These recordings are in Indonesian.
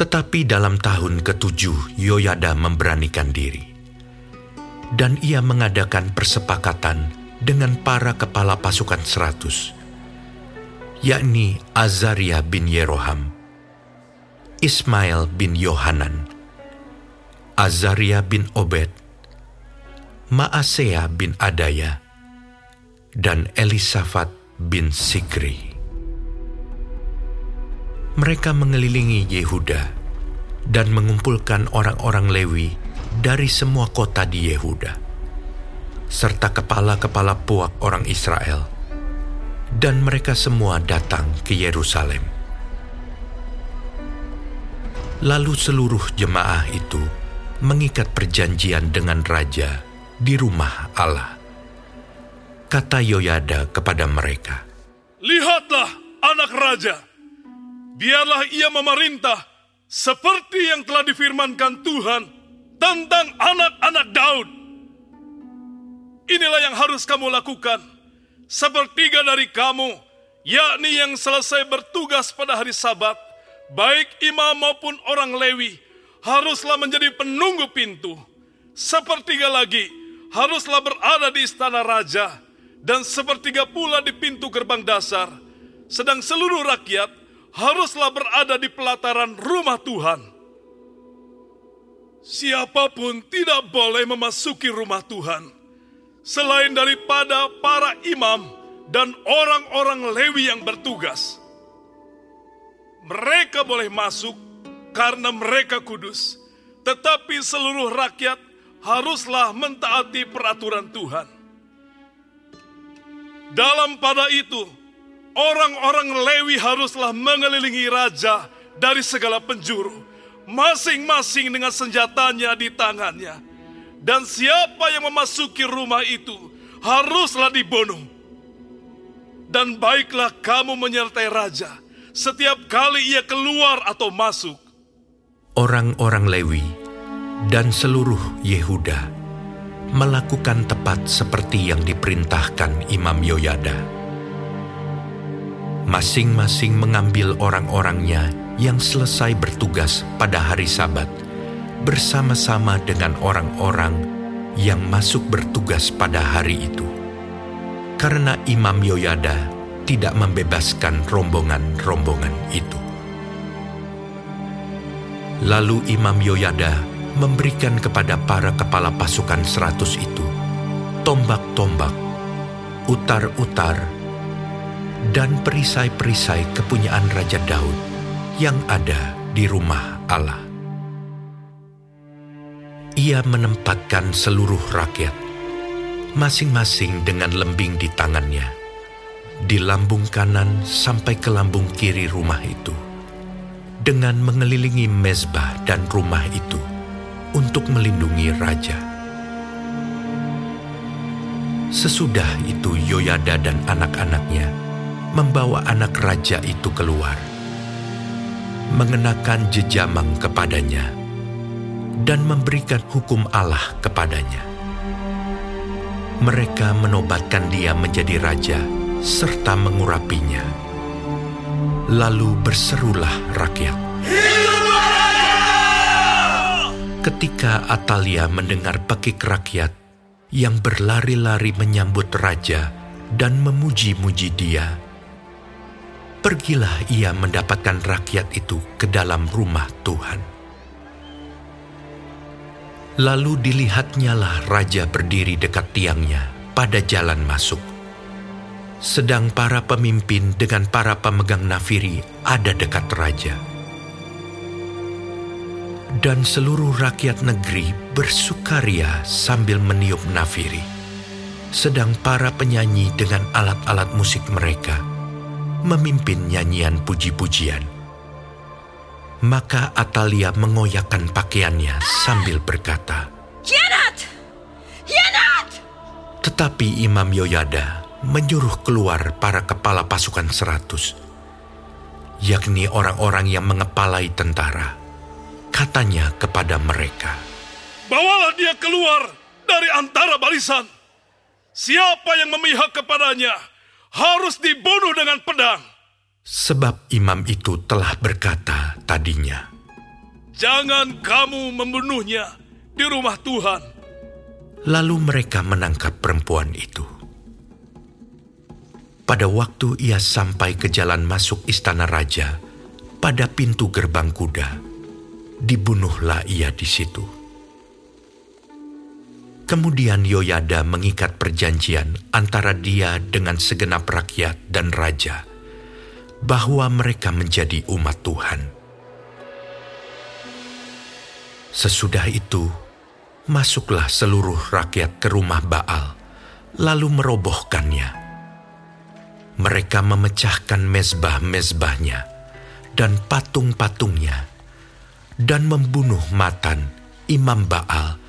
Tetapi dalam tahun ketujuh Yoyada memberanikan diri. Dan ia mengadakan persepakatan dengan para kepala pasukan seratus, yakni Azaria bin Yeroham, Ismail bin Yohanan, Azaria bin Obed, Maasea bin Adaya, dan Elisafat bin Sikri. Mereka mengelilingi Yehuda dan mengumpulkan orang-orang Lewi dari semua kota di Yehuda, serta kepala-kepala puak orang Israel, dan mereka semua datang ke Yerusalem. Lalu seluruh jemaah itu mengikat perjanjian dengan raja di rumah Allah. Kata Yoyada kepada mereka, Lihatlah anak raja, biarlah ia memerintah seperti yang telah difirmankan Tuhan tentang anak-anak Daud. Inilah yang harus kamu lakukan. Sepertiga dari kamu, yakni yang selesai bertugas pada hari sabat, baik imam maupun orang Lewi, haruslah menjadi penunggu pintu. Sepertiga lagi, haruslah berada di istana raja, dan sepertiga pula di pintu gerbang dasar, sedang seluruh rakyat haruslah berada di pelataran rumah Tuhan. Siapa pun tidak boleh memasuki rumah Tuhan selain daripada para imam dan orang-orang Lewi yang bertugas. Mereka boleh masuk karena mereka kudus, tetapi seluruh rakyat haruslah mentaati peraturan Tuhan. Dalam pada itu, orang-orang Lewi haruslah mengelilingi raja dari segala penjuru, masing-masing dengan senjatanya di tangannya. Dan siapa yang memasuki rumah itu haruslah dibunuh. Dan baiklah kamu menyertai raja setiap kali ia keluar atau masuk. orang-orang Lewi dan seluruh Yehuda melakukan tepat seperti yang diperintahkan Imam Yoyada. Masing-masing mengambil orang-orangnya yang selesai bertugas pada hari Sabat bersama-sama dengan orang-orang yang masuk bertugas pada hari itu. Karena Imam Yoyada tidak membebaskan rombongan-rombongan itu. Lalu Imam Yoyada memberikan kepada para kepala pasukan seratus itu tombak-tombak, utar-utar, dan perisai-perisai kepunyaan Raja Daud yang ada di rumah Allah. Ia menempatkan seluruh rakyat, masing-masing dengan lembing di tangannya, di lambung kanan sampai ke lambung kiri rumah itu, dengan mengelilingi mezbah dan rumah itu untuk melindungi raja. Sesudah itu Yoyada dan anak-anaknya membawa anak raja itu keluar, mengenakan jejamang kepadanya, dan memberikan hukum Allah kepadanya. Mereka menobatkan dia menjadi raja serta mengurapinya. Lalu berserulah rakyat. Ketika Atalia mendengar pekik rakyat yang berlari-lari menyambut raja dan memuji-muji dia, pergilah ia mendapatkan rakyat itu ke dalam rumah Tuhan. Lalu dilihatnyalah raja berdiri dekat tiangnya pada jalan masuk. Sedang para pemimpin dengan para pemegang nafiri ada dekat raja dan seluruh rakyat negeri bersukaria sambil meniup nafiri. Sedang para penyanyi dengan alat-alat musik mereka memimpin nyanyian puji-pujian. Maka Atalia mengoyakkan pakaiannya sambil berkata, Hianat! Hianat! Tetapi Imam Yoyada menyuruh keluar para kepala pasukan seratus, yakni orang-orang yang mengepalai tentara katanya kepada mereka, Bawalah dia keluar dari antara barisan. Siapa yang memihak kepadanya harus dibunuh dengan pedang. sebab imam itu telah berkata tadinya, Jangan kamu membunuhnya di rumah Tuhan. Lalu mereka menangkap perempuan itu. Pada waktu ia sampai ke jalan masuk istana raja, pada pintu gerbang kuda, dibunuhlah ia di situ. Kemudian Yoyada mengikat perjanjian antara dia dengan segenap rakyat dan raja, bahwa mereka menjadi umat Tuhan. Sesudah itu, masuklah seluruh rakyat ke rumah Baal, lalu merobohkannya. Mereka memecahkan mezbah-mezbahnya dan patung-patungnya, dan membunuh Matan, imam Baal,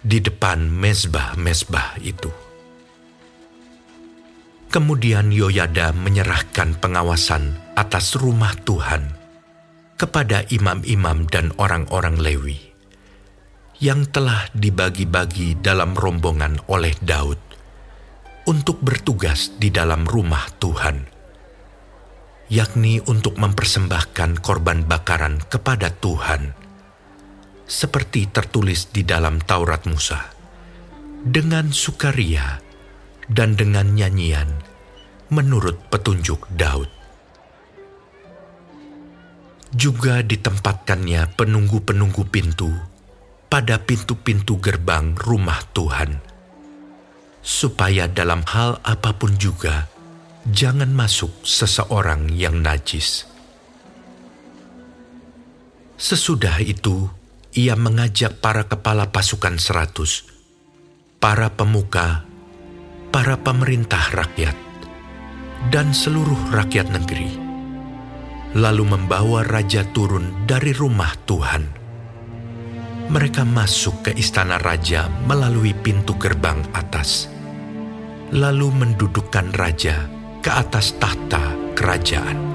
di depan mezbah-mezbah itu. Kemudian Yoyada menyerahkan pengawasan atas rumah Tuhan kepada imam-imam dan orang-orang Lewi yang telah dibagi-bagi dalam rombongan oleh Daud untuk bertugas di dalam rumah Tuhan, yakni untuk mempersembahkan korban bakaran kepada Tuhan seperti tertulis di dalam Taurat Musa, dengan sukaria dan dengan nyanyian menurut petunjuk Daud. Juga ditempatkannya penunggu-penunggu pintu pada pintu-pintu gerbang rumah Tuhan, supaya dalam hal apa pun juga jangan masuk seseorang yang najis. Sesudah itu, ia mengajak para kepala pasukan seratus, para pemuka, para pemerintah rakyat, dan seluruh rakyat negeri, lalu membawa raja turun dari rumah Tuhan. Mereka masuk ke istana raja melalui pintu gerbang atas, lalu mendudukkan raja ke atas tahta kerajaan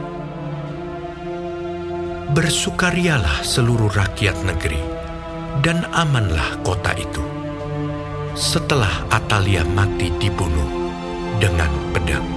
bersukarialah seluruh rakyat negeri, dan amanlah kota itu. Setelah Atalia mati dibunuh dengan pedang.